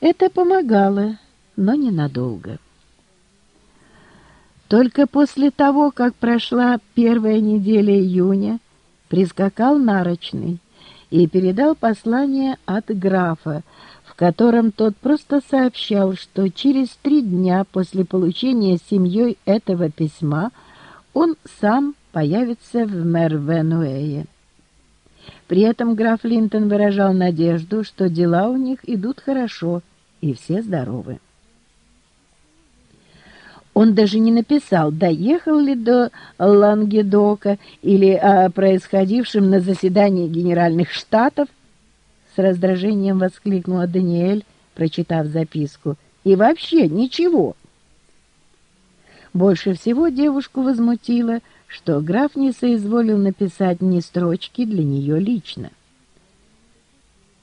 Это помогало, но ненадолго. Только после того, как прошла первая неделя июня, прискакал Нарочный и передал послание от графа, в котором тот просто сообщал, что через три дня после получения семьей этого письма он сам появится в Мервенуэе. При этом граф Линтон выражал надежду, что дела у них идут хорошо и все здоровы. Он даже не написал, доехал ли до Лангедока или о происходившем на заседании Генеральных Штатов. С раздражением воскликнула Даниэль, прочитав записку. И вообще ничего. Больше всего девушку возмутило, что граф не соизволил написать ни строчки для нее лично.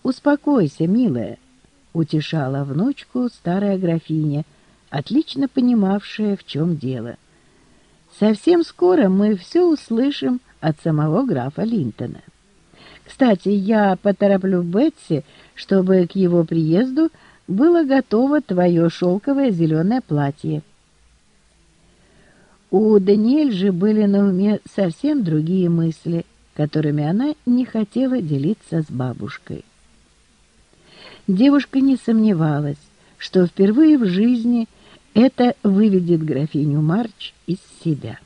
«Успокойся, милая», — утешала внучку старая графиня, отлично понимавшая, в чем дело. Совсем скоро мы все услышим от самого графа Линтона. Кстати, я потороплю Бетси, чтобы к его приезду было готово твое шелковое зеленое платье. У Даниэль же были на уме совсем другие мысли, которыми она не хотела делиться с бабушкой. Девушка не сомневалась, что впервые в жизни это выведет графиню Марч из себя.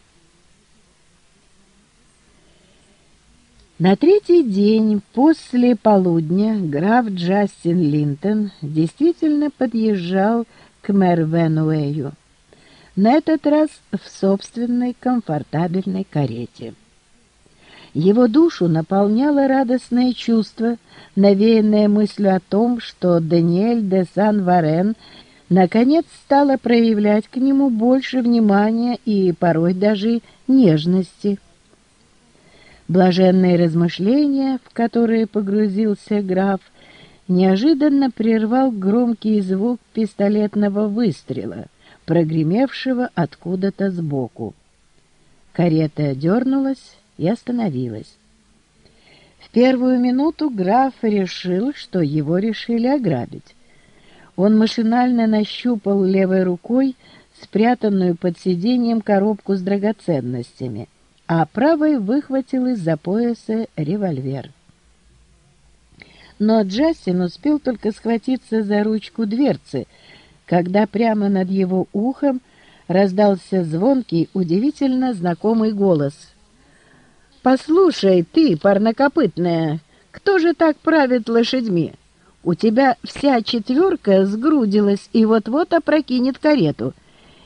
На третий день после полудня граф Джастин Линтон действительно подъезжал к Мервенуэю, на этот раз в собственной комфортабельной карете. Его душу наполняло радостное чувство, навеянное мыслью о том, что Даниэль де Сан-Варен наконец стала проявлять к нему больше внимания и порой даже нежности. Блаженные размышления, в которые погрузился граф, неожиданно прервал громкий звук пистолетного выстрела, прогремевшего откуда-то сбоку. Карета дернулась и остановилась. В первую минуту граф решил, что его решили ограбить. Он машинально нащупал левой рукой спрятанную под сиденьем коробку с драгоценностями, а правой выхватил из-за пояса револьвер. Но Джастин успел только схватиться за ручку дверцы, когда прямо над его ухом раздался звонкий, удивительно знакомый голос. «Послушай, ты, парнокопытная, кто же так правит лошадьми?» У тебя вся четверка сгрудилась и вот-вот опрокинет карету.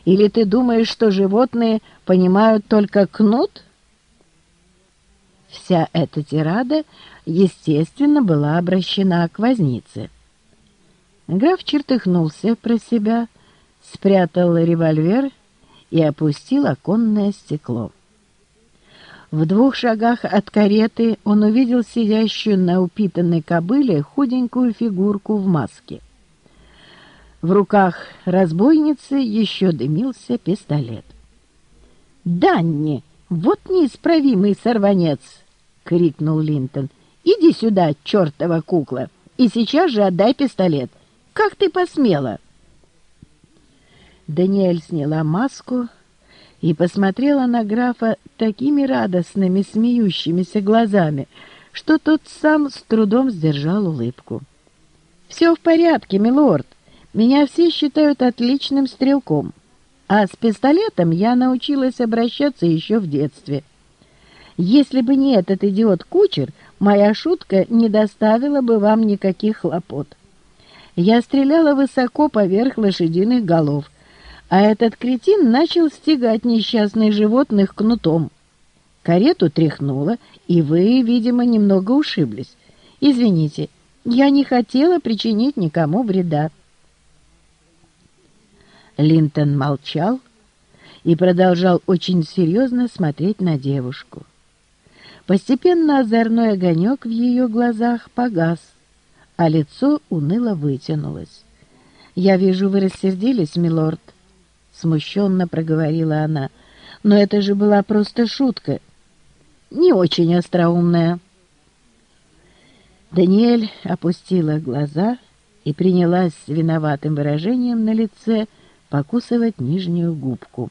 Или ты думаешь, что животные понимают только кнут? Вся эта тирада, естественно, была обращена к вознице. Граф чертыхнулся про себя, спрятал револьвер и опустил оконное стекло. В двух шагах от кареты он увидел сидящую на упитанной кобыле худенькую фигурку в маске. В руках разбойницы еще дымился пистолет. «Данни, вот неисправимый сорванец!» — крикнул Линтон. «Иди сюда, чертова кукла, и сейчас же отдай пистолет. Как ты посмела?» Даниэль сняла маску, и посмотрела на графа такими радостными, смеющимися глазами, что тот сам с трудом сдержал улыбку. «Все в порядке, милорд. Меня все считают отличным стрелком, а с пистолетом я научилась обращаться еще в детстве. Если бы не этот идиот-кучер, моя шутка не доставила бы вам никаких хлопот. Я стреляла высоко поверх лошадиных голов, а этот кретин начал стегать несчастных животных кнутом. Карету тряхнуло, и вы, видимо, немного ушиблись. Извините, я не хотела причинить никому вреда. Линтон молчал и продолжал очень серьезно смотреть на девушку. Постепенно озорной огонек в ее глазах погас, а лицо уныло вытянулось. «Я вижу, вы рассердились, милорд», смущенно проговорила она. Но это же была просто шутка. Не очень остроумная. Даниэль опустила глаза и принялась с виноватым выражением на лице покусывать нижнюю губку.